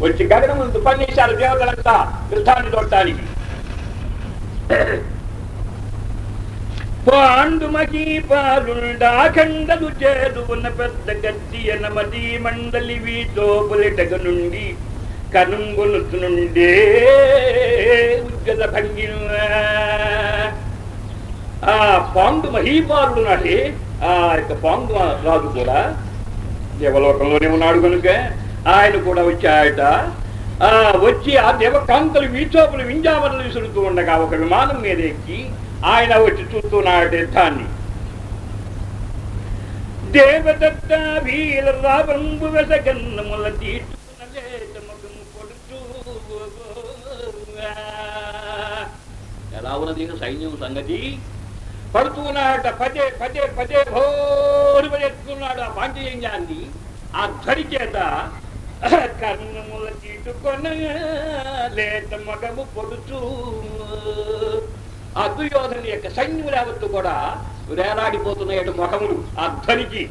వచ్చి గగనముందు పన్నేశారు దేవతలంతా యుద్ధాన్ని చూడటానికి పాండు పాలుండాఖండలు చేరువున పెద్ద గట్టి ఎనమది మండలి వీతో నుండి కనుంగులుతు నుండే ఉజ్జల భంగి ఆ పాండు మహీపాలుడు నాటి ఆ యొక్క పాండు రాజు కూడా దేవలోకంలోనే ఉన్నాడు కనుక ఆయన కూడా వచ్చాయట. ఆ వచ్చి ఆ దేవకాంతలు వీచోపులు వింజామరలు విసురుతూ ఉండగా ఒక విమానం మీద ఎక్కి ఆయన వచ్చి చూస్తున్నాడు యుద్ధాన్ని దేవదత్త వీల వెసగన్నముల ఎలా ఉన్నది సైన్యం సంగతి? పడుతున్నాడట పదే పదే పదే భోరు పడేస్తున్నాడు ఆ పాంచజన్యాన్ని ఆ ధరి చేత కర్ణముల చీటుకొన లేత మగము పొడుచు. ఆ దుర్యోధను యొక్క సైన్యములు యావత్తు కూడా వేలాడిపోతున్నాయట ముఖములు ఆ ధ్వనికి.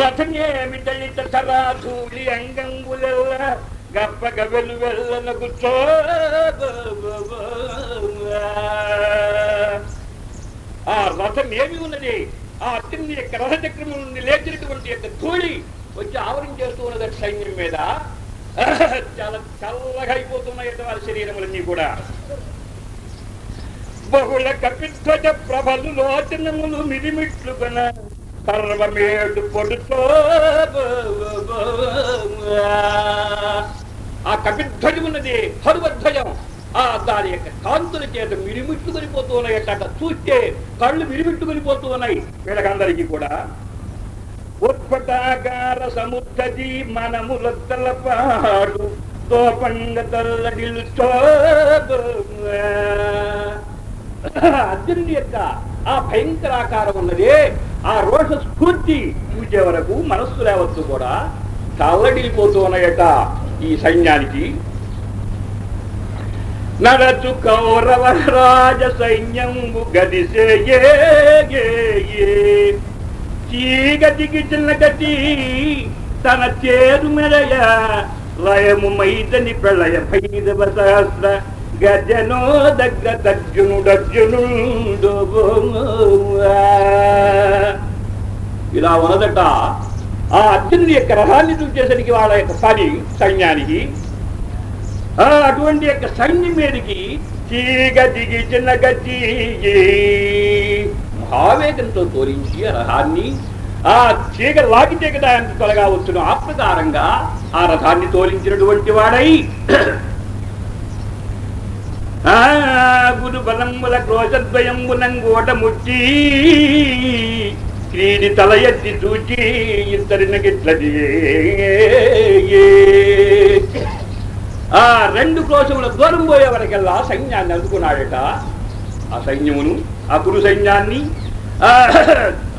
రథమేమి దళిత తరాధూళి అంగంబులెల్ల గప్పగ వెలు వెళ్ళన కూర్చో ఆ రథం ఏమి ఉన్నది? ఆ అర్జునుని యొక్క రథచక్రము నుండి లేచినటువంటి యొక్క ధూళి వచ్చి ఆవరించేస్తూ ఉన్నదట సైన్యం మీద. చాలా చల్లగా అయిపోతున్నాయి వారి శరీరములన్నీ కూడా. బహుళ కపిధ్వజ ప్రభలు లోచనములు మిరిమిట్లుగన సర్వమేడు పొడుతో ఆ కపిధ్వజం ఉన్నది దాని యొక్క కాంతుల చేత మిరిమిట్లు ఉన్నాయి అట్ట చూస్తే కళ్ళు మిరిమిట్టుకొనిపోతూ ఉన్నాయి. వీళ్ళకందరికీ కూడా ఉత్పటాకార సముద్రది మనముల తలపాడు తోపంగ తల్లడిల్తో అర్జునుడి యొక్క ఆ భయంకరాకారం ఉన్నదే ఆ రోష స్ఫూర్తి చూసే వరకు మనస్సు లేవద్దు కూడా. తల్లడిల్లిపోతూ ఉన్నాయట ఈ సైన్యానికి. నడచు కౌరవ రాజ సైన్యంబు గదిసే చీగతికి చిన్న గతి తన చేరు మెరయ లయము మైదని ప్రళయ భైరవ సహస్ర గజనో దగ్గ దర్జునుడర్జునుడు ఇలా ఉన్నదట ఆ అర్జునుడి యొక్క రథాన్ని చూసేసరికి వాళ్ళ యొక్క పని సైన్యానికి అటువంటి యొక్క సైన్యం మీదకి తీగ దిగి చిన్న గతి భావేగంతో తోరించి రథాన్ని ఆ తీగ లాగితే కదా ఎంత త్వరగా వచ్చును. ఆ ప్రకారంగా ఆ రథాన్ని తోలించినటువంటి వాడై ఆ గురు బలముల క్రోశద్వయంబునంగోట ముచ్చి క్రీడి తల ఎత్తి చూచి ఇద్దరిన గిట్లది ఆ రెండు క్రోశముల దూరం పోయే వరకెల్లా సైన్యాన్ని అందుకున్నాడట. ఆ సైన్యమును ఆ కురు సైన్యాన్ని ఆ,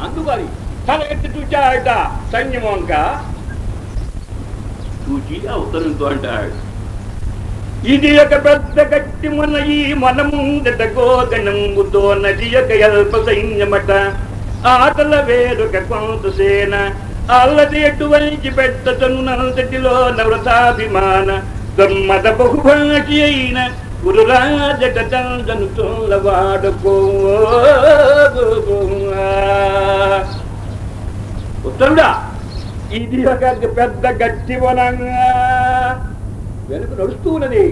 అందుకొని తల ఎత్తి చూచాడట సైన్యము అంక. చూచి ఆ ఉత్తరంతో అంటాడు. ఇది ఒక పెద్ద గట్టి మన ఈ మనముందట గోగణంబుతో నది యొక్క అల్ప సైన్యమట. ఆటల వేరొక కొంత సేన అల్లది ఎటువంటి పెట్టతను నల్తటిలో నవ్రతాభిమాన దమ్మద బహుభాషి అయిన గురురాజట వాడుకో ఉత్తరుడా ఇది ఒక పెద్ద గట్టి వనంగా వెనుక నడుస్తూ ఉన్నది.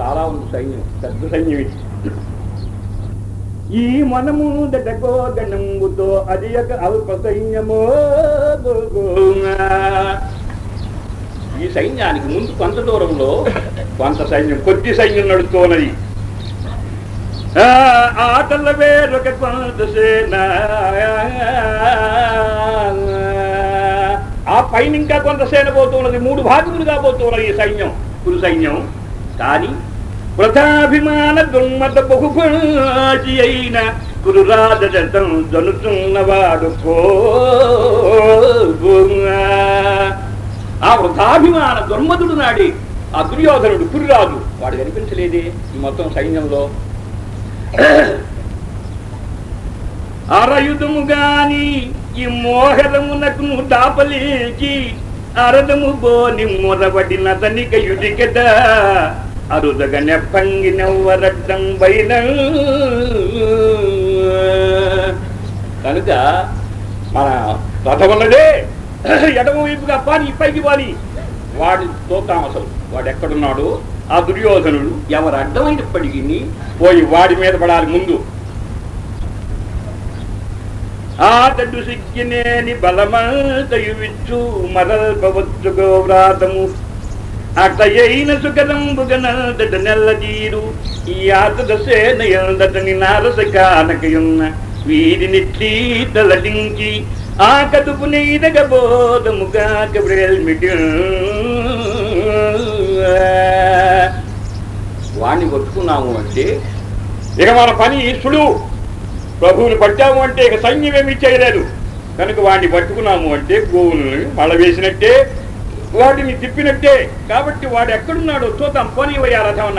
చాలా ఉంది సైన్యం పెద్ద సైన్యం ఇది. ఈ మనము దటకో గణంబుతో అది ఒక అల్ప సైన్యమో. ఈ సైన్యానికి ముందు కొంత దూరంలో కొంత సైన్యం కొద్ది సైన్యం నడుస్తూ ఉన్నది ఆ, ఆటల వేరొక సేన. ఆ పైన ఇంకా కొంత సేన పోతూ ఉన్నది మూడు భాగములుగా పోతూ ఉన్నది ఈ సైన్యం కురు సైన్యం. కానీ వృథాభిమాన దుర్మత బహుభాషి అయిన కురురాజం జనుతున్నవాడు కో ఆ వృధాభిమాన దుర్మతుడు నాడి ఆ దుర్యోధనుడు కుర్రాజు వాడు కనిపించలేదే ఈ మొత్తం సైన్యంలో. అరయుధము గాని ఈ మోహదమునకు దాపలేచి అరదము బోని మొరబడిన తనిక యుడికెద అరుదగ నెప్పంగి నవ్వరడ్డం బైన కనుక మన రథం ఉన్నదే ఎడమ వైపుగా పాని పైకి పాని. వాడి చూద్దాం అసలు. వాడు ఎక్కడున్నాడు? ఆ దుర్యోధనుడు ఎవరు అడ్డమైనప్పటికీ పోయి వాడి మీద పడాలి ముందు. ఆతడు సిగ్గినేని బలమంతయువిచ్చు మరల్పవచ్చు గోవ్రాతము అటయైన దడ్డ నెల్లదీరు ఈ ఆతద సేనయందటని నారస కానకయున్న వీరినిట్లీ తలటించి ఆ కదుపు నెయ్యదగ బోధముగా కబ్రేల్మిటి వాణ్ణి కొట్టుకున్నాము అంటే? ఇక మన పని సులువు ప్రభువుని పట్టాము అంటే ఇక సైన్యం ఏమి చేయలేదు. కనుక వాడిని పట్టుకున్నాము అంటే గోవుని మళ్ళ వేసినట్టే వాటిని తిప్పినట్టే. కాబట్టి వాడు ఎక్కడున్నాడో చూద్దాం. పోనీ వయ్యా రథం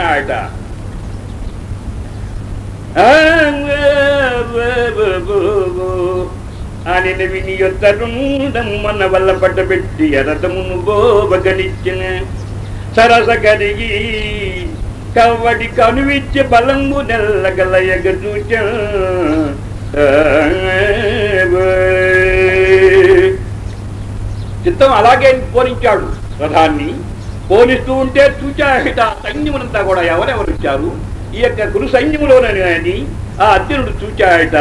అన్నాయట అని విని యొత్తరుండం మన వల్ల పట్టబెట్టి రథమును బోబగనిచ్చిన సరస కరిగి కవ్వడి కనువిచ్చే బలము నెల్లగలయగ చూచ చిత్తం అలాగే పోలించాడు రథాన్ని పోలిస్తూ ఉంటే చూచాహిట సైన్యమునంతా కూడా ఎవరెవరు వచ్చారు? ఈ యొక్క గురు సైన్యములోనని ఆ అర్జునుడు చూచాయట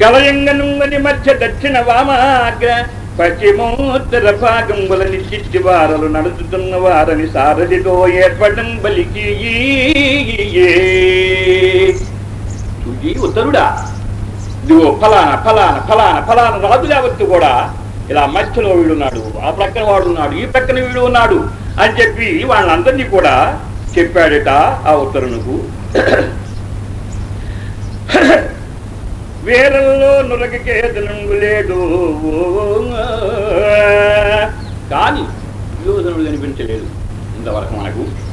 కలయంగనుంగని మధ్య దక్షిణ వామాగ్ర పశ్చిమోత్తర భాగంబుల నిశ్చిట్టి వారలు నడుచుతున్న వారని సారథితో ఏర్పడం బలికి చూచి ఉత్తరుడా. ఇదిగో ఫలానా ఫలానా ఫలానా ఫలానా రాజు యావత్తు కూడా ఇలా మధ్యలో వీడున్నాడు ఆ ప్రక్కన వాడు ఉన్నాడు ఈ ప్రక్కన వీడు ఉన్నాడు అని చెప్పి వాళ్ళందరినీ కూడా చెప్పాడట ఆ ఉత్తరునకు. వీరల్లో నురగకేతనంగు లేడు. కానీ యోధనుడు కనిపించలేదు ఇంతవరకు మనకు.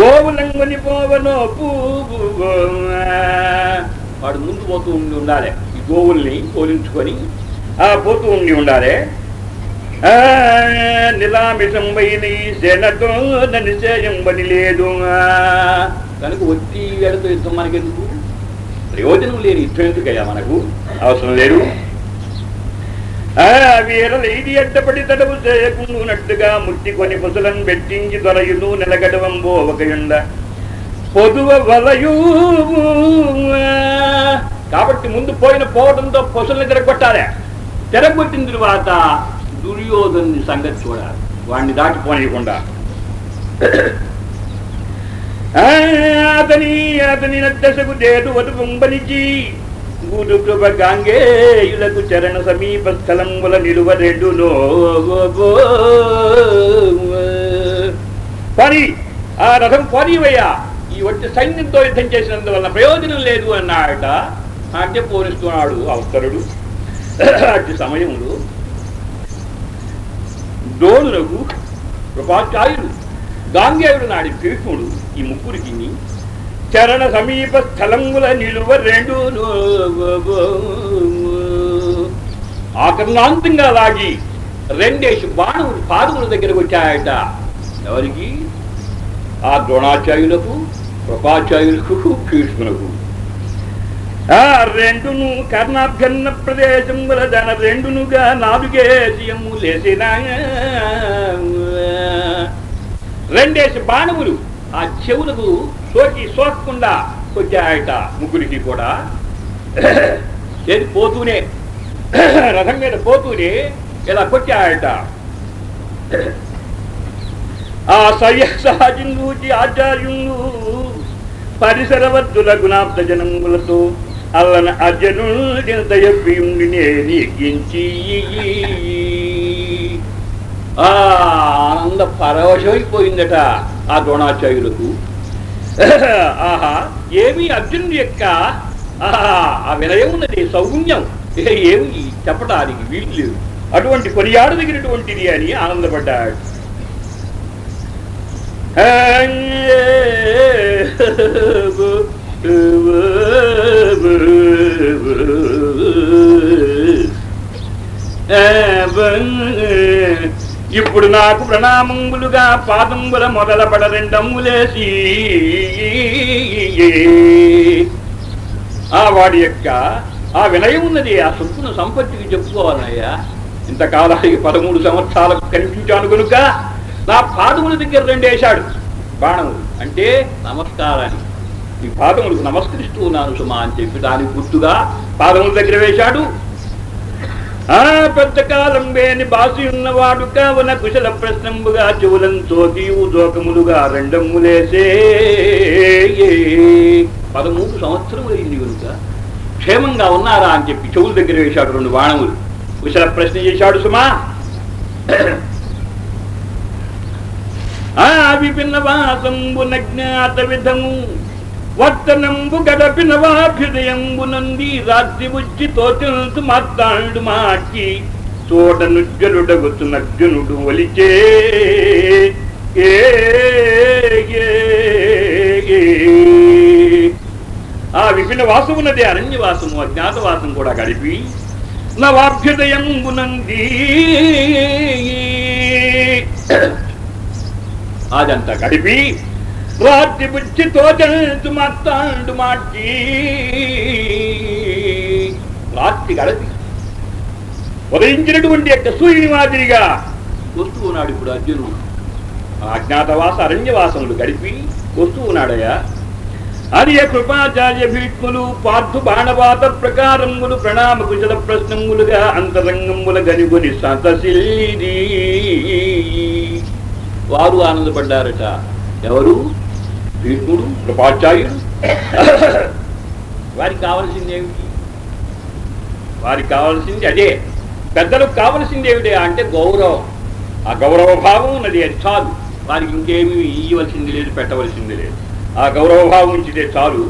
గోవులంగుని పోవనో పూగు వాడు ముందు పోతూ ఉండి ఉండాలి. ఈ గోవుల్ని పోలించుకొని ఆ పోతూ ఉండి ఉండాలి. ఆ, నిలామిషం వైన ఈ సేనతో నిశ్చయం పని లేదు కనుక వచ్చి వీళ్ళతో యుద్ధం మనకెందుకు? ప్రయోజనం లేని యుద్ధం ఎందుకయ్యా మనకు. అవసరం లేదు. ఆ వీరలు ఇది అడ్డపడి తడవు చేయకుండునట్టుగా ముట్టికొని పొసలను పెట్టించి దొరయును నిలగడవంబో ఒకయుండ పొదువ వలయు కాబట్టి ముందు పోయిన పోవడంతో పొసల్ని తిరగొట్టాలి. తిరగొట్టిన తరువాత దుర్యోధను సంగతి చూడాలి. వాడిని దాటిపోనియకుండా ఆ, అతని అతని నద్దసకు దేడు వటు గురు గాంగేయులకు చరణ సమీప స్థలంబుల నిలువ రెండు పని ఆ రథం పోనీవయ్యా. ఈ వచ్చి సైన్యంతో యుద్ధం చేసినందువల్ల ప్రయోజనం లేదు అన్నాడట. అంటే పోనిస్తున్నాడు అవసరుడు అటు సమయంలో ద్రోణులకు కృపాచార్యుడు గాంగేయుడు నాడి భీష్ముడు ఈ ముగ్గురికి చరణ సమీప స్థలముల నిలువ రెండు ఆకర్ణాంతంగా లాగి రెండేసి బాణువులు పాదముల దగ్గరకు వచ్చాయట. ఎవరికి? ఆ ద్రోణాచార్యులకు కృపాచార్యులకు భీష్ములకు ఆ రెండును కర్ణాభ్యన్న ప్రదేశముల దన రెండునుగా నాలుగేసియము లేసిన రెండేసి బాణములు ఆ చెవులకు సోకి సోకకుండా కొట్టాయట ముగ్గురికి కూడా. ఏది పోతూనే రథం మీద పోతూనే ఇలా కొట్టాయట. ఆ సయ్య సహజంగూచి ఆచార్యులు పరిసరవద్దుల గుణాబ్ద జనములతో అల్లన అర్జునుడి దయభీముని ఎక్కించి. ఆ ఆనంద పరవశమైపోయిందట. ఆ ద్రోణాచార్యులకు. ఆహా ఏమి అర్జునుడి యొక్క ఆహా ఆ వినయం ఉన్నది సౌగుణ్యం. ఏమి చెప్పడానికి వీలు లేదు. అటువంటి కొనియాడదగినటువంటిది అని ఆనందపడ్డాడు. ఇప్పుడు నాకు ప్రణామంగులుగా పాదంగుల మొదల పడరెండమ్ములేసి ఆ వాడి యొక్క ఆ వినయం ఉన్నది ఆ సొప్పును సంపత్తికి చెప్పుకోవాలయ్యా. ఇంతకాలానికి పదమూడు సంవత్సరాలకు కనిపించాను కనుక నా పాదముల దగ్గర రెండేశాడు. బాణములు అంటే నమస్కారాన్ని. ఈ పాదములకు నమస్కరిస్తూ ఉన్నాను సుమా అని చెప్పి దానికి గుర్తుగా పాదముల దగ్గర వేశాడు ఆ పెద్ద కాలం వేని బాసి ఉన్నవాడు కావున కుశల ప్రశ్నంబుగా చెవులంతో చోకీవు జోకములుగా రెండమ్ములేసే పదమూడు సంవత్సరములు అయింది కనుక క్షేమంగా ఉన్నారా అని చెప్పి చెవుల దగ్గర వేశాడు రెండు బాణములు. కుశల ప్రశ్న చేశాడు సుమా. ఆ విభిన్న వాసంబున జ్ఞాత విధము వర్తనంబు గడపిన వాభ్యుదయంబు నంది రాత్రి వచ్చి తోచంతు మాట్లాడు మాకి. చూడనుజ్జలుడగుతు నర్జునుడు ఒలిచే. ఏ ఆ విభిన్న వాసం అరణ్యవాసము అజ్ఞాతవాసం కూడా గడిపి. నవాభ్యుదయంబునంది అదంతా గడిపి. రాత్రి బుచ్చి తోచంతు మాట్లాడు మాటి. రాత్రి గడిపి ఉదయించినటువంటి యొక్క సూర్యుని మాదిరిగా వస్తూ ఉన్నాడు ఇప్పుడు అర్జునుడు. అజ్ఞాతవాస అరణ్యవాసములు గడిపి వస్తూ ఉన్నాడయ్యా. అది కృపాచార్య భీష్ములు పార్థు బాణవాత ప్రకారములు ప్రణామ కుశల ప్రశ్నములుగా అంతరంగముల గనిగొని సంతశిల్లి వారు ఆనందపడ్డారట. ఎవరు? భీష్ముడు కృపాచార్యుడు వారికి కావలసింది ఏమిటి? వారికి కావలసింది అదే. పెద్దలకు కావలసింది ఏమిటి అంటే గౌరవం. ఆ గౌరవ భావం ఉన్నది అది చాలు. వారికి ఇంకేమీ ఇయ్యవలసింది లేదు పెట్టవలసింది లేదు. ఆ గౌరవ భావం ఉంచితే చాలు.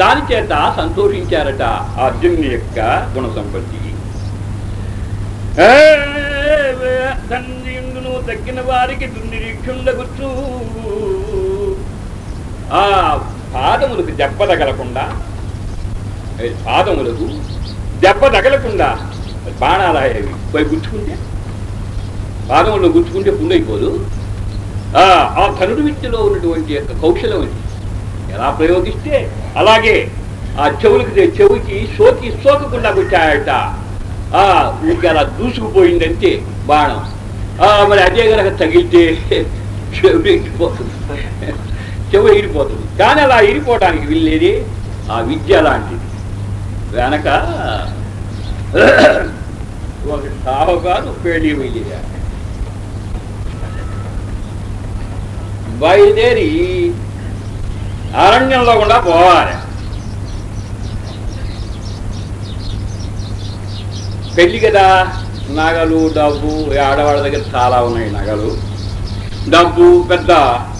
దాని చేత సంతోషించారట ఆ అర్జునుని యొక్క గుణ సంపత్తి తండ్రియుండును తగ్గిన వారికి దుర్నిరీక్షుండగుచ్చు ఆ పాదములకు దెబ్బ తగలకుండా పాదములకు దెబ్బ తగలకుండా బాణాలయ్యేవి పోయి గుచ్చుకుంటే పాదములను గుచ్చుకుంటే పుండైపోదు. ఆ ఆ ధనుడు విద్యలో ఉన్నటువంటి యొక్క కౌశలం ఇది ఎలా ప్రయోగిస్తే అలాగే ఆ చెవులకి చెవికి సోకి సోకకుండా వచ్చాయట ఆ ఊరికి అలా దూసుకుపోయిందంటే బాణం. ఆ మరి అదే కనుక తగిలితే చెవి చెవు ఎగిరిపోతుంది. కానీ అలా ఎగిరిపోవడానికి వీళ్ళేది ఆ విద్య లాంటిది. వెనక ఒక సాహుకారు పెళ్ళి వెళ్ళిరా బయలుదేరి అరణ్యంలో కూడా పోవాలి. పెళ్ళి కదా? నగలు డబ్బు ఈ ఆడవాళ్ళ దగ్గర చాలా ఉన్నాయి నగలు. డబ్బు పెద్ద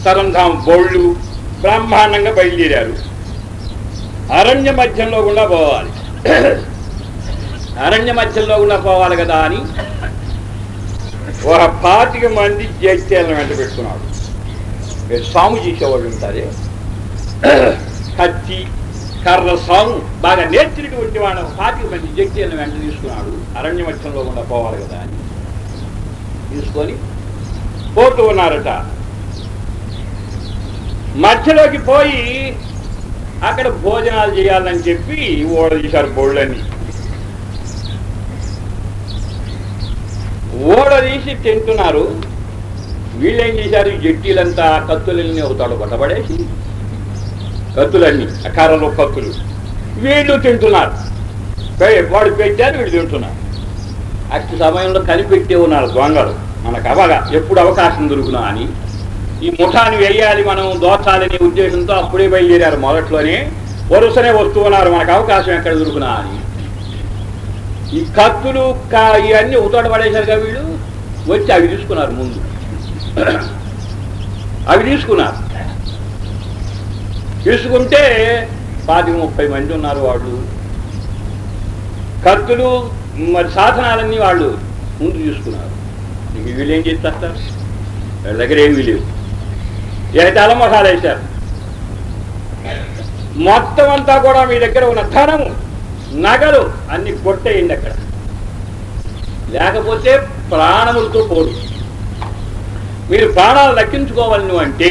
తరంధాం బోళ్ళు బ్రహ్మాండంగా బయలుదేరారు. అరణ్య మధ్యంలో కూడా పోవాలి. అరణ్య మధ్యంలో కూడా పోవాలి కదా అని ఒక పాతిక మంది జైత్యాలను వెంట పెట్టుకున్నాడు సాము చేసేవాళ్ళు ఉంటారే కత్తి కర్ర సాము బాగా నేర్చినటువంటి వాడు పాతిక మంది జైత్యాలను వెంట తీసుకున్నాడు. అరణ్య మధ్యంలో కూడా పోవాలి కదా అని తీసుకొని పోతూ ఉన్నారట. మధ్యలోకి పోయి అక్కడ భోజనాలు చేయాలని చెప్పి ఓడ తీశారు బోళ్ళని. ఓడ తీసి తింటున్నారు. వీళ్ళేం చేశారు? జట్టీలంతా కత్తులన్నీ అవుతాడు కొట్టబడేసి కత్తులన్నీ అకారంలో కత్తులు. వీళ్ళు తింటున్నారు. వాడు పెట్టారు వీళ్ళు తింటున్నారు. అట్టి సమయంలో కనిపెట్టే ఉన్నారు దొంగలు. మనకు అవగా ఎప్పుడు అవకాశం దొరుకునా అని. ఈ ముఠాన్ని వేయాలి మనం దోచాలనే ఉద్దేశంతో అప్పుడే బయలుదేరారు మొదట్లోనే. వరుసనే వస్తూ ఉన్నారు మనకు అవకాశం ఎక్కడ దొరుకునా అని. ఈ కత్తులు ఇవన్నీ ఉతోట పడేశారు కదా వీళ్ళు? వచ్చి అవి తీసుకున్నారు ముందు. అవి తీసుకున్నారు. తీసుకుంటే పాతిక ముప్పై మంది ఉన్నారు వాళ్ళు. కత్తులు మరి సాధనాలన్నీ వాళ్ళు ముందు తీసుకున్నారు. వీళ్ళు ఏం చేస్తారు? వీళ్ళ దగ్గర ఏమీ లేవు. అయితే మొహాలు వేశారు మొత్తం అంతా కూడా మీ దగ్గర ఉన్న ధనము నగలు అన్ని కొట్టేయండి అక్కడ. లేకపోతే ప్రాణములతో పోడు. మీరు ప్రాణాలు దక్కించుకోవాలను అంటే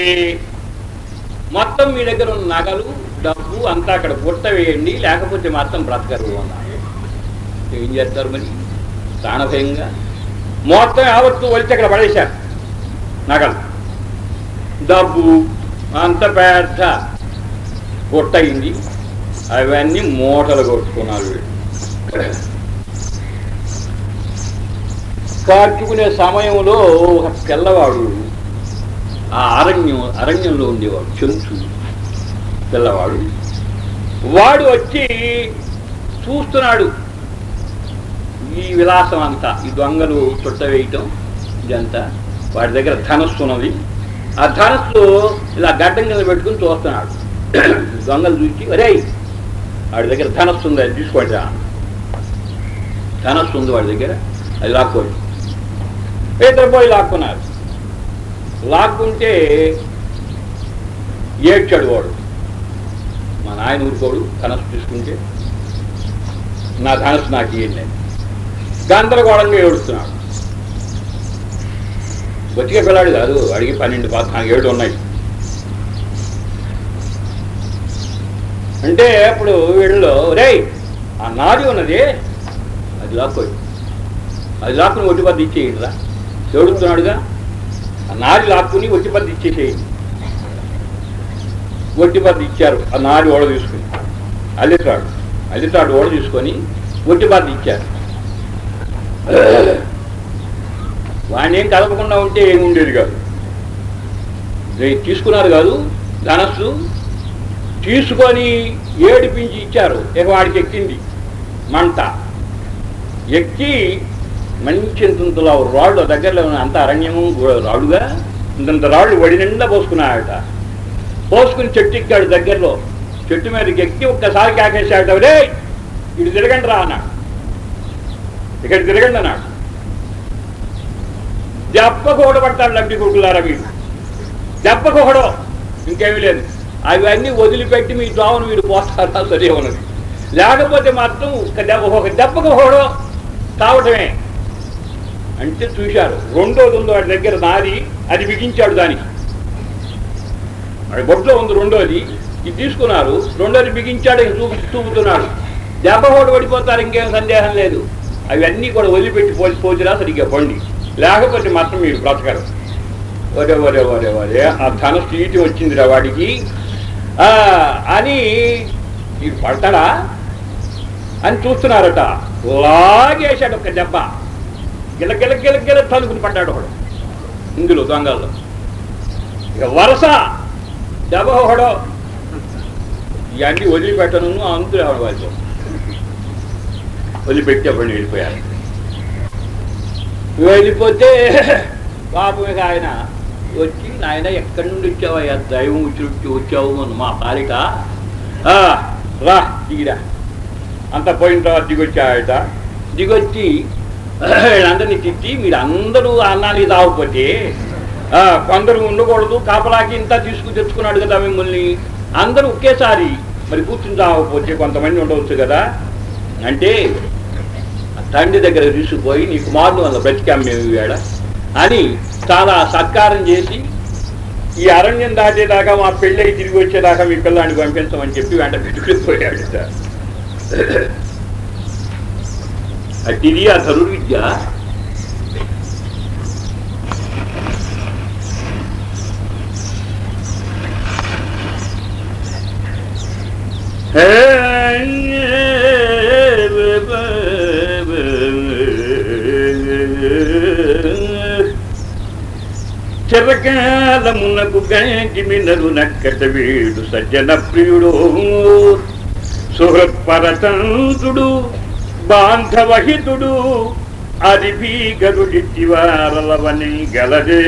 మొత్తం మీ దగ్గర ఉన్న నగలు డబ్బు అంతా అక్కడ గుట్ట వేయండి లేకపోతే మాత్రం బ్రతకరు అన్నారు. ఏం చేస్తారు మరి? ప్రాణభయంగా? మొత్తం యావత్తు వచ్చి అక్కడ పడేశారు నగలు. డబ్బు అంత పెద్ద గుట్టయింది అవన్నీ మూటలు కొట్టుకున్నారు వీళ్ళు. కార్చుకునే సమయంలో ఒక పిల్లవాడు ఆ అరణ్యం అరణ్యంలో ఉండేవాడు చెంచు పిల్లవాడు వాడు వచ్చి చూస్తున్నాడు ఈ విలాసం అంతా ఈ దొంగలు చుట్ట వేయటం ఇదంతా. వాడి దగ్గర ధనస్సు ఉన్నది. ఆ ధనస్సు ఇలా గడ్డం కింద పెట్టుకుని చూస్తున్నాడు. దొంగలు చూసి అరే వాడి దగ్గర ధనస్సు ఉంది అది తీసుకోండి రా. ధనస్సు ఉంది వాడి దగ్గర అది లాక్కోండి. ఇద్దరు పోయి లాక్కున్నారు. లాక్కుంటే ఏడ్చాడు వాడు. మా నాయన ఊరుకోడు ధనస్సు తీసుకుంటే నా ధనస్సు నాకు ఇవ్వండి గందరగోళంగా ఏడుస్తున్నాడు. బతికే పిల్లాడు కాదు. అడిగి పన్నెండు పద్నాలుగు ఏడు ఉన్నాయి. అంటే అప్పుడు వీళ్ళలో రే ఆ నాది ఉన్నది. అది లాక్కోయి. అది లాక్కుని ఒట్టిపద్ది ఇచ్చేయండి రా చెడుతున్నాడుగా ఆ నాది లాక్కుని ఒట్టిపద్ది ఇచ్చేసేయండి. ఒట్టిపద్ది ఇచ్చారు. ఆ నాది ఓడ తీసుకుని. అల్లితాడు. అల్లితాడు ఓడ తీసుకొని ఒట్టిపద్ది ఇచ్చారు. వాడిని ఏం కలపకుండా ఉంటే ఏమి ఉండేది కాదు తీసుకున్నారు కాదు ధనస్సు. తీసుకొని ఏడిపించి ఇచ్చారు. ఇక వాడికి ఎక్కింది మంట. ఎక్కి మంచి ఇంతంతలో రాళ్ళు దగ్గరలో ఉన్న అంత అరణ్యము గు- రాళ్ళుగా ఇంతంత రాళ్ళు వడి నిండా పోసుకున్నాడట పోసుకుని చెట్టు ఎక్కాడు దగ్గరలో. చెట్టు మీదకి ఎక్కి ఒక్కసారి కాకేశాడట రే ఇటు తిరగండి రా అన్నాడు. ఇక్కడ తిరగండి అన్నాడు. దెబ్బకు ఓడబడతాడు లంబి కొడుకులారా వీడు దెబ్బకు ఒకడో ఇంకేమీ లేదు. అవన్నీ వదిలిపెట్టి మీ దోమను మీరు పోస్తారా సరే ఉన్నది లేకపోతే మాత్రం ఒక దెబ్బ ఒక దెబ్బకు ఒకడో తావటమే. అంటే చూశారు రెండోది ఉందో వాడి దగ్గర నాది అది బిగించాడు దానికి. వాడి బొట్లో ఉంది రెండోది ఇది తీసుకున్నారు రెండోది బిగించాడు చూపు చూపి చూపుతున్నాడు. దెబ్బ కూడా పడిపోతారు ఇంకేం సందేహం లేదు. అవన్నీ కూడా వదిలిపెట్టి పోసి పోసిరా సరిగ్గా బండి. లేకపోతే మాత్రం మీరు బ్రతకరు. ఒరే ఒరే ఒరే ఒరే ఆ ధన స్థితి వచ్చిందిరా వాడికి. ఆ, అని మీరు పడతాడా? అని చూస్తున్నారట. లాగేశాడు ఒక దెబ్బ. గిల గిల గిల గిల తలుపుని పడ్డాడు ఒకడు. ఇందులో దొంగల్లో. ఇక వరస. దెబ్బ ఒకడు. ఇవన్నీ వదిలిపెట్టను అందులో ఎవడు వాళ్ళు వదిలిపెట్టి అప్పుడు వెళ్ళిపోయారు వెళ్ళిపోతే పాపం ఇక ఆయన వచ్చి నాయన ఎక్కడి నుండి వచ్చావయ్యా దైవం వచ్చి వచ్చావు అని మా బాలిక "ఆ, రా దిగిరా. అంత పోయిన తర్వాత దిగొచ్చాడట. దిగొచ్చి వీళ్ళందరినీ తిట్టి మీరు అందరూ అన్నానికి తాగకపోతే కొందరు ఉండకూడదు కాపలాకి ఇంత తీసుకు తెచ్చుకున్నాడు కదా మిమ్మల్ని. అందరూ ఒకేసారి మరి కూర్చుని తాగకపోతే కొంతమంది ఉండవచ్చు కదా. అంటే తండ్రి దగ్గర తీసుకుపోయి నీ కుమారుని వల్ల బ్రతికాం మేము ఈవేళ అని చాలా సత్కారం చేసి ఈ అరణ్యం దాటేదాకా మా పెళ్ళై తిరిగి వచ్చేదాకా మీ పిల్లాన్ని పంపించమని చెప్పి వెంట పెట్టుకుని పోయాడు సార్ అట్టిది ఆ ధనుర్ విద్య. చిరకాలమునకు గంటి నక్కట వీడు సజ్జన ప్రియుడు. సుహృత్పరతంతుడు బాంధవహితుడు అది భీగరుడివారలవని గలదే.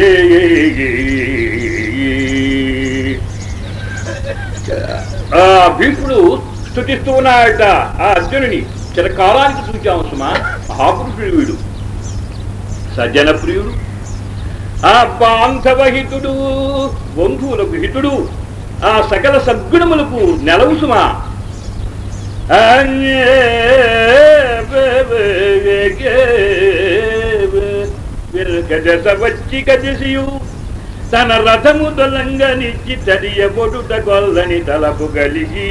ఆ భీష్ముడు స్థుతిస్తూ ఉన్నాడట ఆ అర్జునుని. చిరకాలానికి చూచాము సుమా మహాపురుషుడు వీడు. సజ్జన ప్రియుడు ఆ బాంధవహితుడు బంధువులకు హితుడు ఆ సకల సద్గుణములకు నెలవు సుమా వచ్చి కదిసియు తన రథము దొలంగనిచ్చి తడియబొడుట గొల్లని తలపు కలిగి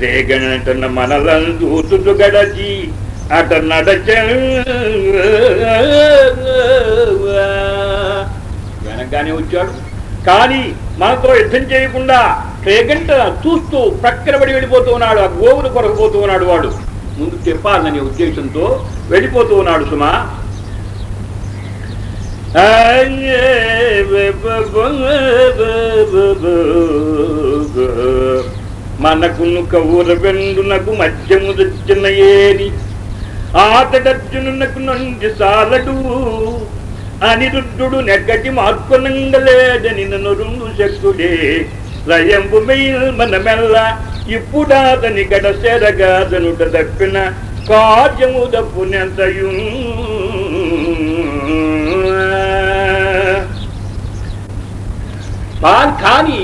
రేగనంటున్న మనలను దూతుడు గడచి అట నడచ వెనకగానే వచ్చాడు. కానీ మనతో యుద్ధం చేయకుండా రేగంట చూస్తూ ప్రక్కనబడి వెళ్ళిపోతూ ఉన్నాడు. ఆ గోవులు కొరకపోతూ ఉన్నాడు వాడు. ముందు చెప్పాలనే ఉద్దేశంతో వెళ్ళిపోతూ ఉన్నాడు సుమా. మనకును కవుర వెండునకు మధ్యము దచ్చిన ఏది ఆతడర్జునునకు నంది సాలడు అనిరుద్ధుడు నెగ్గటి మార్పునంగలేదని నొరుండు శక్తుడే లయంబు మనమెల్ల ఇప్పుడాతని గడ సెరగాదనుట తప్పిన కార్యము దప్పునెంతయు కానీ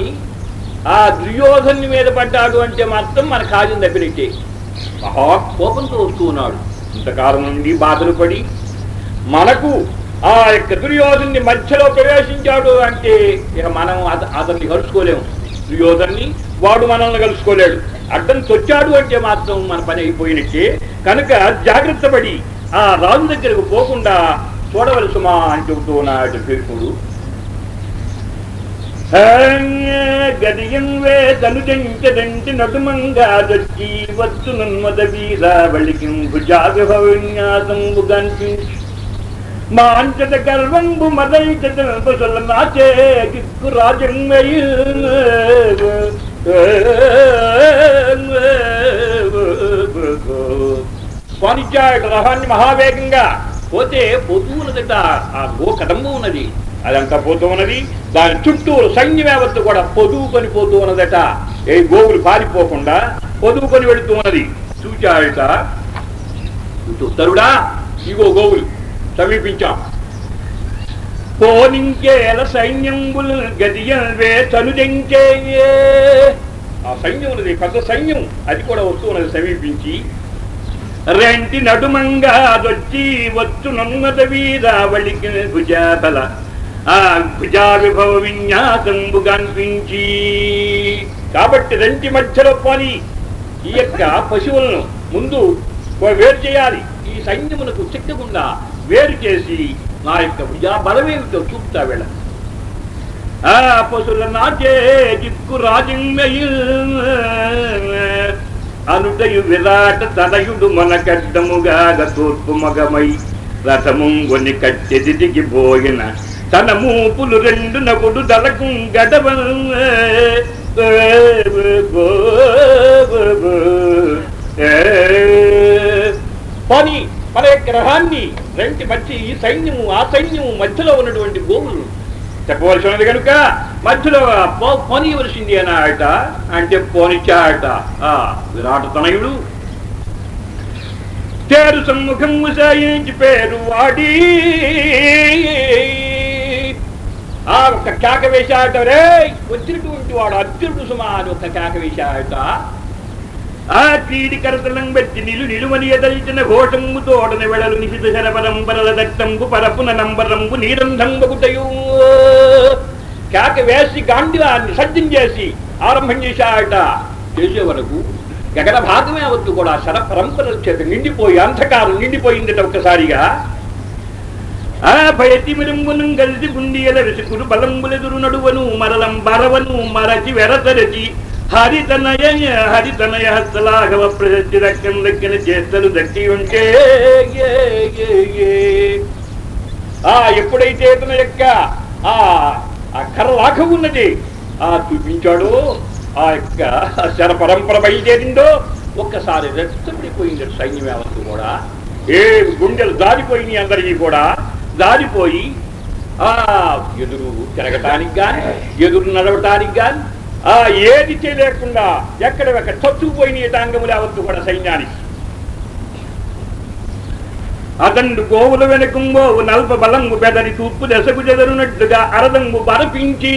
ఆ దుర్యోధను మీద పడ్డాడు అంటే మాత్రం మన కార్యం తప్పినట్టే మహా కోపంతో వస్తూ ఉన్నాడు. ఇంతకాలం నుండి బాధలు పడి మనకు ఆ యొక్క దుర్యోధన్ని మధ్యలో ప్రవేశించాడు అంటే ఇక మనం అతన్ని కలుసుకోలేము. దుర్యోధన్ని వాడు మనల్ని కలుసుకోలేడు. అడ్డం తొచ్చాడు అంటే మాత్రం మన పని అయిపోయినట్టే. కనుక జాగ్రత్త పడి ఆ రాజు దగ్గరకు పోకుండా చూడవలసుమా అని చెబుతూ ఉన్నాడు భీష్ముడు గదియంవే తనుజంచదంటి నటుమంగా దొచ్చి వచ్చు నన్మద వీరావళికి భుజావిభవిన్యాసంబు కనిపించి మాంచత గర్వంబు మదైచత కుశల నాచే కిక్కు స్వానిచ్చాడు రహాన్ని మహావేగంగా పోతే పోతూ ఉన్నదట ఆ గో కదంబు ఉన్నది. అదంతా పోతూ ఉన్నది దాని చుట్టూ సైన్య వ్యవస్థ కూడా పొదువుకొని పోతూ ఉన్నదట ఏ గోవులు పారిపోకుండా పొదువుకొని వెళుతూ ఉన్నది చూచాడట తరుడా ఇగో గోవులు సమీపించాం. పోనింకేల సైన్యంబులు గదియల్వే తనుజంకే ఆ సైన్యం ఉన్నది పెద్ద సైన్యం అది కూడా వస్తూ ఉన్నది సమీపించి. రెంటి నడుమంగా అదొచ్చి వచ్చు నన్నత వీరావళికి భుజాబల ఆ భుజా విభవ విన్యాసంబు కాబట్టి రెంటి మధ్యలో పోని ఈ యొక్క పశువులను ముందు వేరు చేయాలి. ఈ సైన్యమునకు చిక్కకుండా వేరు చేసి నా యొక్క భుజా బలమేమిటో చూపుతా వెళ్ళ. ఆ పశువుల నాచే దిక్కు రాజింగయు అనుటయు విరాట తనయుడు మన కడ్డముగా తూర్పు మగమై రథముంగొని కట్టెదిగి పోయిన తన మూపులు రెండు నగుడు దలకు గడవ. పోనీ మన గ్రహాన్ని రెంటి మధ్య ఈ సైన్యము ఆ సైన్యము మధ్యలో ఉన్నటువంటి గోవులు చెప్పవలసి ఉన్నది కనుక మధ్యలో పోనీయవలసింది అని ఆట అంటే పోనిచ్చాట. ఆ విరాట తనయుడు. తేరు సమ్ముఖం సాయించి పేరు వాడి. ఆ ఒక్క కేక వేశాట రే వచ్చినటువంటి వాడు అర్జునుడు సుమా అని ఒక కేక వేశాట ఆ పీడి కరతలం పెట్టి నిలు నిలువని ఎదల్చిన ఘోషంబు తోడని వెడలు నిశిత శరపరంబరల దట్టంబు పరపున నంబరంబు నీరంధంబగుటయు కేక వేసి గాంధీవాన్ని సజ్జం చేసి ఆరంభం చేశాట చేసే వరకు గగన భాగమే అవద్దు కూడా శర పరంపరల చేత నిండిపోయి అంధకారం నిండిపోయిందట ఒక్కసారిగా. ఆ భయతి మిరంబును కలిసి గుండియల రసికుడు బలంబులెదురు నడువను మరలం బరవను మరచి వెరతరచి. హరితనయ హరితనయ హస్తలాఘవ ప్రశస్తి రక్కం దక్కిన చేస్తలు దక్కి ఉంటే ఆ ఎప్పుడైతే తన యొక్క ఆ ఆ ఉన్నది ఆ చూపించాడు ఆ యొక్క శర పరంపర బయలుదేరిందో ఒక్కసారి రెచ్చబడిపోయింది సైన్య వ్యవస్థ కూడా ఏ గుండెలు దారిపోయినాయి అందరికీ కూడా. దారిపోయి ఆ ఎదురు తిరగటానికి కానీ ఎదురు నడవటానికి గాని ఆ ఏది చేయలేకుండా ఎక్కడెక్కడ చచ్చుకుపోయిన ఏటాంగములు అవద్దు కూడా సైన్యానికి. అతండు గోవుల వెనకుంగోవు నల్ప బలంగు బెదరి తూర్పు దశకు చెదరునట్టుగా అరదంగు బరపించి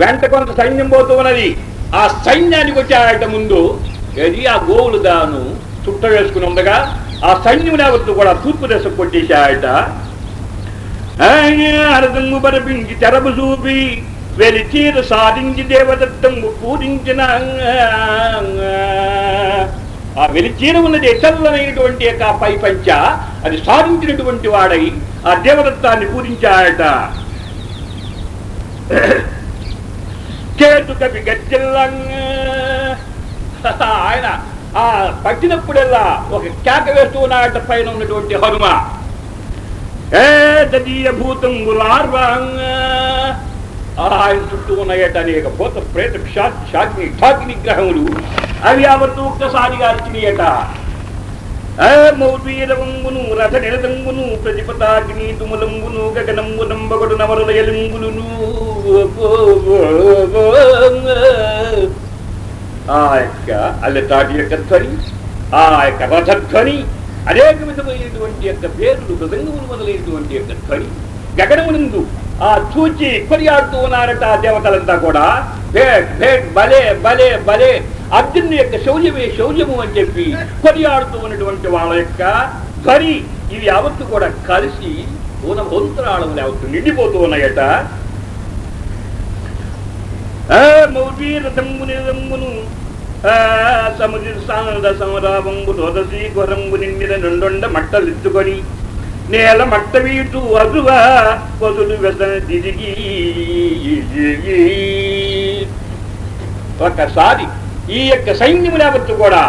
వెంట కొంత సైన్యం పోతూ ఉన్నది. ఆ సైన్యానికి వచ్చాయట ముందు ఏది? ఆ గోవులు దాను చుట్ట వేసుకుని ఉండగా ఆ సైన్యం యావత్తు కూడా తూర్పు దశ కొట్టేశాయట. అరదంగు బరపించి తెరపు చూపి వెలిచీర సాధించి దేవదత్తంగు పూజించిన ఆ వెలిచీర ఉన్నది చల్లనైనటువంటి యొక్క పై పంచ అది సాధించినటువంటి వాడై ఆ దేవదత్తాన్ని పూజించాయట. చేతు కవి గజ్జల్లంగా. ఆయన ఆ పట్టినప్పుడల్లా ఒక కేక వేస్తూ ఉన్నాడట పైన ఉన్నటువంటి హనుమ ఏ తదీయ భూతం ఆయన చుట్టూ ఉన్నాయట అనేక భూత ప్రేత షాకి ఠాకి నిగ్రహములు అవి యావత్తు ఒక్కసారిగా అరిచినాయట మౌర్వీరవంగును రథ నిరదంగును ప్రతిపతాగ్నితుములంగును గగనంబు నంబగడు నవరులయలింగులు ఆ యొక్క అల్లెతాటి యొక్క ధ్వని ఆ యొక్క రథధ్వని అనేక విధమైనటువంటి యొక్క పేర్లు మృదంగములు మొదలైనటువంటి యొక్క ధ్వని గగనమునందు ఆ చూచి కొనియాడుతూ ఉన్నారట ఆ దేవతలంతా కూడా. భేట్ భేట్ బలే బలే బలే అర్జునుని యొక్క శౌర్యమే శౌర్యము అని చెప్పి కొనియాడుతూ ఉన్నటువంటి వాళ్ళ యొక్క ధ్వని. ఇవి యావత్తు కూడా కలిసి పూన భోంతరాళములు యావత్తు నిండిపోతూ ఉన్నాయట. మౌవీరథంబు నిరదంబును సముద్ర సాంద సమరావంబు రోదసి కొరంబు నిండిన నుండొండ మట్టలిత్తుకొని నేల మట్ట వీటు అదువా వదులు వెదన తిరిగి ఒకసారి ఈ యొక్క సైన్యము లేవచ్చు కూడా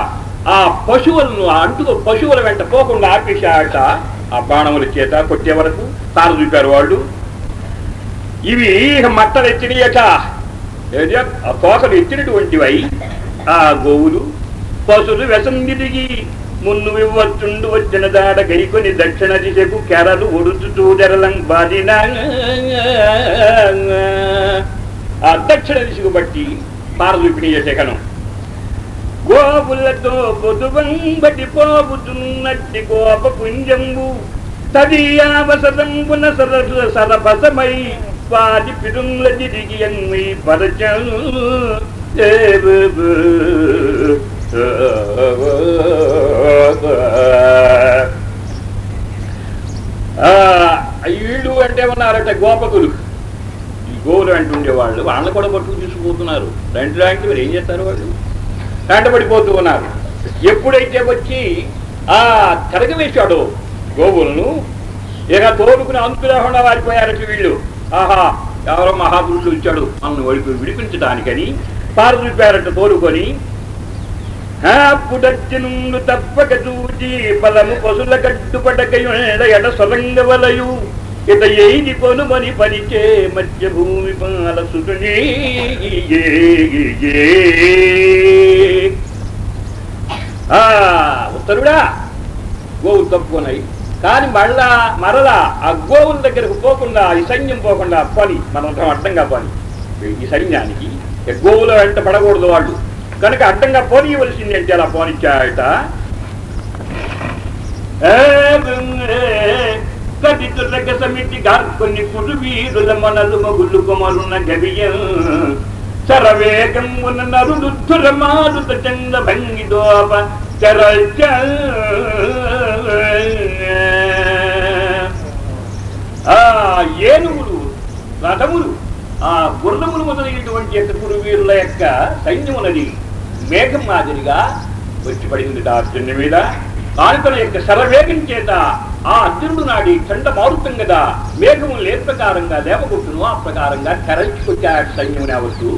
ఆ పశువులను ఆ అంటుకు పశువుల వెంట పోకుండా ఆపేశాట. ఆ బాణముల చేత కొట్టే వరకు తాను చూపారు వాళ్ళు. ఇవి మట్టలు ఎత్తినయట ఏది? తోకలు ఎత్తినటువంటివై. ఆ గోవులు పశువులు వెసందిరిగి మున్ను వివ్వచ్చుండు వచ్చిన దాడ గైకొని దక్షిణ దిశకు కెరలు ఒడుచు చూడరలం బాదిన ఆ దక్షిణ దిశకు బట్టి పారదూపిణీయ శకనం గోవులతో పొదువంబటి పోబుతున్నట్టి గోప పుంజంబు తదియావసరంబున సరసు సరపసమై వాటి పిరుంల తిరిగి అన్వి పరచను. వీళ్ళు అంటే ఉన్నారట గోపకులు. ఈ గోవులు అంటుండే వాళ్ళు వాళ్ళని కూడా పట్టుకు తీసుకుపోతున్నారు. రెండు లాంటి మీరు ఏం చేస్తారు వాళ్ళు? వెంటబడిపోతూ ఉన్నారు. ఎప్పుడైతే వచ్చి ఆ తిరగవేశాడో గోవులను ఇక తోలుకుని అంతు లేకుండా వారిపోయారట వీళ్ళు. ఆహా ఎవరో మహాపురుషుడు ఇచ్చాడు మనల్ని విడిపించడానికని విడిపించడానికని పేరట తోలుకొని పుడచ్చినుండు తప్పక చూచి బలము పశుల కట్టుపడకయుండ ఎడ సొరంగవలయు. ఇత ఏది కొనుమని పరిచే మధ్య భూమి పాల సుతుని ఆ ఉత్తరుడా గోవులు తప్పుకున్నాయి కానీ మళ్ళా మరలా ఆ గోవుల దగ్గరకు పోకుండా ఈ సైన్యం పోకుండా పని. మనం అర్థంగా పని. ఈ సైన్యానికి గోవుల వెంట పడకూడదు వాళ్ళు. కనుక అడ్డంగా పోనీయవలసింది అంటే అలా పోనిచ్చాయట? కటితుర్రక సమితి గార్కొని కుడు వీరుల మనలు మగులు కొమరున్న గవియం శరవేగమున నరుడుద్ధుర మారుత చంద భంగి దోప చరచ ఆ ఏనుగులు రథములు. ఆ గుర్రములు మొదలైనటువంటి యొక్క కురువీరుల యొక్క సైన్యమునది మేఘం మాదిరిగా వచ్చి పడింది అర్జునుడి మీద. కానుకల యొక్క శరవేగం చేత ఆ అర్జునుడు నాడి చండ మారుతం కదా మేఘములు ఏ ప్రకారంగా దేవగుట్టును ఆ ప్రకారంగా తెరచుకొచ్చాడు సైన్యముని అవస్తూ